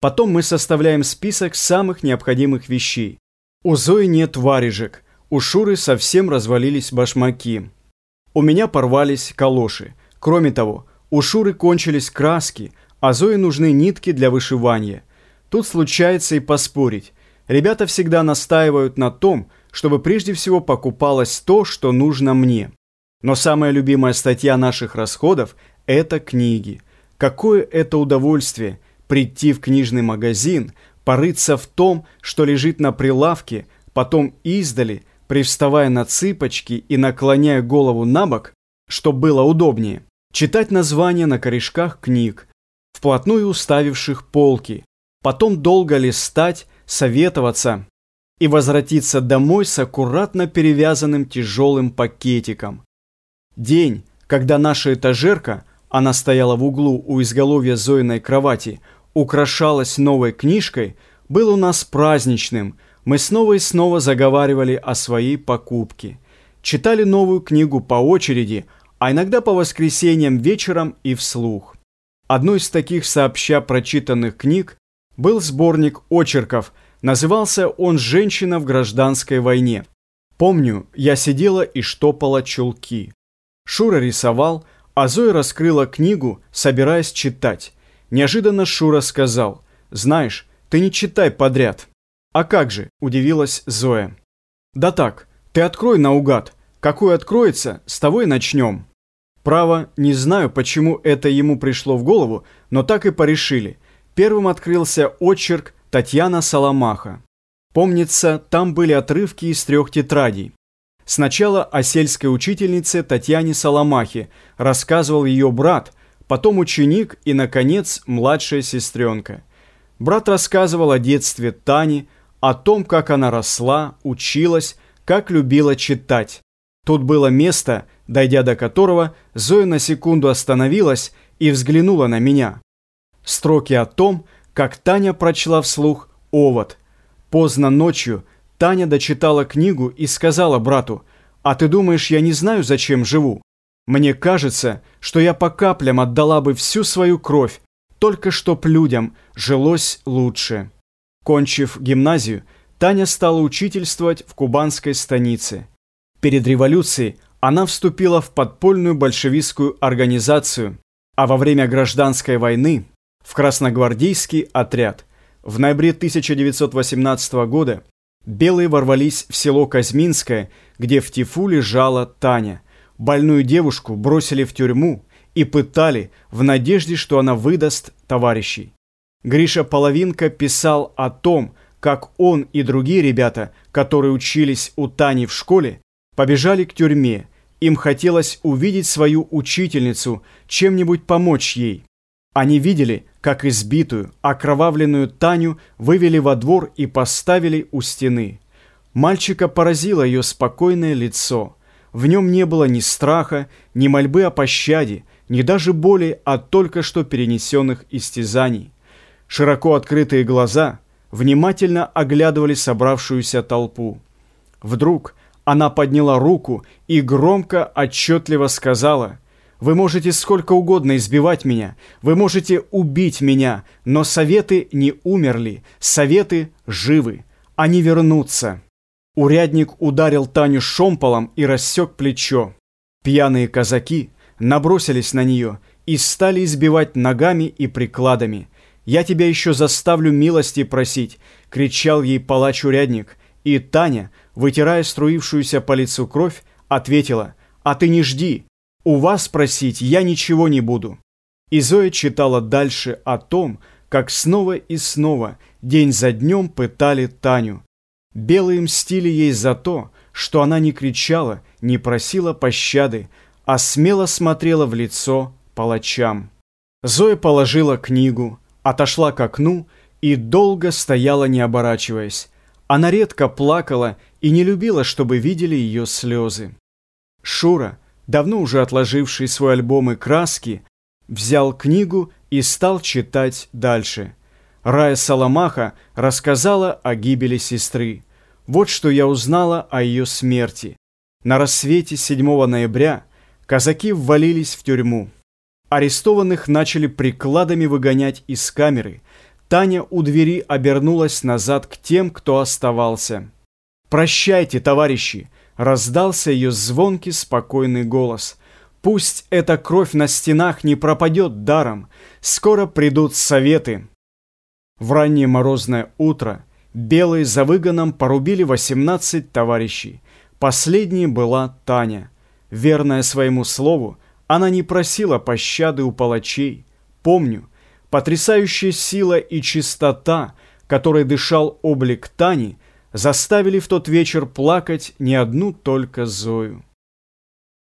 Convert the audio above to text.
Потом мы составляем список самых необходимых вещей. У Зои нет варежек, у Шуры совсем развалились башмаки. У меня порвались калоши. Кроме того, у Шуры кончились краски, а Зое нужны нитки для вышивания. Тут случается и поспорить. Ребята всегда настаивают на том, чтобы прежде всего покупалось то, что нужно мне. Но самая любимая статья наших расходов – это книги. Какое это удовольствие прийти в книжный магазин, порыться в том, что лежит на прилавке, потом издали, привставая на цыпочки и наклоняя голову на бок, чтобы было удобнее, читать названия на корешках книг, вплотную уставивших полки, потом долго листать, советоваться и возвратиться домой с аккуратно перевязанным тяжелым пакетиком. День, когда наша этажерка, она стояла в углу у изголовья Зоиной кровати, украшалась новой книжкой, был у нас праздничным. Мы снова и снова заговаривали о своей покупке. Читали новую книгу по очереди, а иногда по воскресеньям вечером и вслух. Одной из таких сообща прочитанных книг был сборник очерков, назывался он «Женщина в гражданской войне». Помню, я сидела и штопала чулки. Шура рисовал, а Зоя раскрыла книгу, собираясь читать. Неожиданно Шура сказал, «Знаешь, ты не читай подряд». «А как же?» – удивилась Зоя. «Да так, ты открой наугад. Какой откроется, с того и начнем». Право, не знаю, почему это ему пришло в голову, но так и порешили. Первым открылся очерк Татьяна Соломаха. Помнится, там были отрывки из трех тетрадей. Сначала о сельской учительнице Татьяне Соломахе рассказывал ее брат, потом ученик и, наконец, младшая сестренка. Брат рассказывал о детстве Тани, о том, как она росла, училась, как любила читать. Тут было место, дойдя до которого, Зоя на секунду остановилась и взглянула на меня. Строки о том, как Таня прочла вслух «Овод». Поздно ночью Таня дочитала книгу и сказала брату, «А ты думаешь, я не знаю, зачем живу? Мне кажется, что я по каплям отдала бы всю свою кровь, только чтоб людям жилось лучше». Кончив гимназию, Таня стала учительствовать в кубанской станице. Перед революцией она вступила в подпольную большевистскую организацию, а во время гражданской войны в красногвардейский отряд. В ноябре 1918 года белые ворвались в село Казьминское, где в тифу лежала Таня. Больную девушку бросили в тюрьму и пытали в надежде, что она выдаст товарищей. Гриша Половинка писал о том, как он и другие ребята, которые учились у Тани в школе, побежали к тюрьме. Им хотелось увидеть свою учительницу, чем-нибудь помочь ей. Они видели, как избитую, окровавленную Таню вывели во двор и поставили у стены. Мальчика поразило ее спокойное лицо. В нем не было ни страха, ни мольбы о пощаде, ни даже боли от только что перенесенных истязаний. Широко открытые глаза внимательно оглядывали собравшуюся толпу. Вдруг она подняла руку и громко, отчетливо сказала – вы можете сколько угодно избивать меня, вы можете убить меня, но советы не умерли, советы живы, они вернутся. Урядник ударил Таню шомполом и рассек плечо. Пьяные казаки набросились на нее и стали избивать ногами и прикладами. «Я тебя еще заставлю милости просить!» — кричал ей палач-урядник. И Таня, вытирая струившуюся по лицу кровь, ответила «А ты не жди, у вас просить я ничего не буду». И Зоя читала дальше о том, как снова и снова, день за днем пытали Таню. Белые мстили ей за то, что она не кричала, не просила пощады, а смело смотрела в лицо палачам. Зоя положила книгу, отошла к окну и долго стояла, не оборачиваясь. Она редко плакала и не любила, чтобы видели ее слезы. Шура, давно уже отложивший свой альбом и краски, взял книгу и стал читать дальше. Рая Соломаха рассказала о гибели сестры. Вот что я узнала о ее смерти. На рассвете 7 ноября казаки ввалились в тюрьму. Арестованных начали прикладами выгонять из камеры. Таня у двери обернулась назад к тем, кто оставался. «Прощайте, товарищи!» — раздался ее звонкий, спокойный голос. «Пусть эта кровь на стенах не пропадет даром. Скоро придут советы». В раннее морозное утро белые за выгоном порубили 18 товарищей. Последней была Таня. Верная своему слову, она не просила пощады у палачей. Помню, потрясающая сила и чистота, которой дышал облик Тани, заставили в тот вечер плакать не одну только Зою.